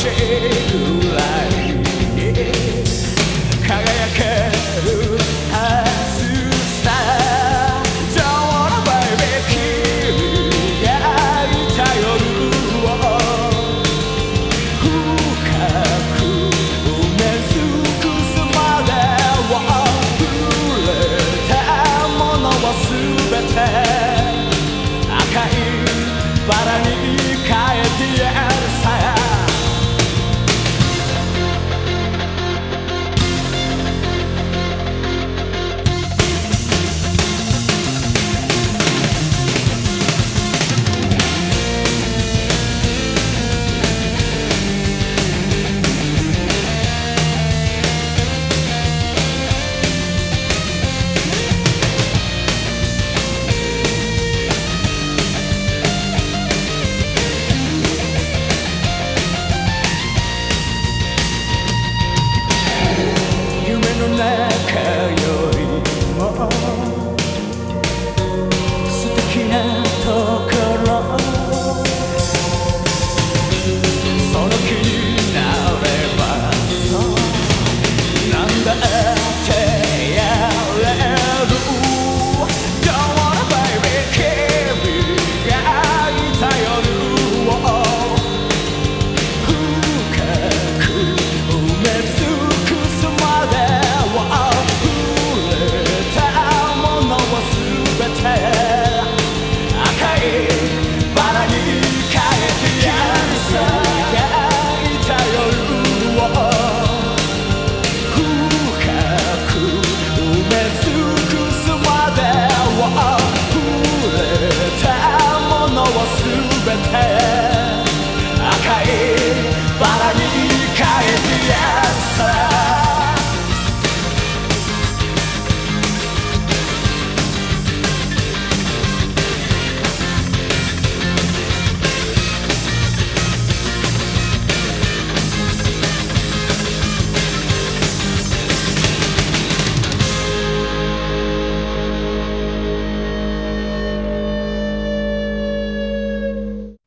shade of light.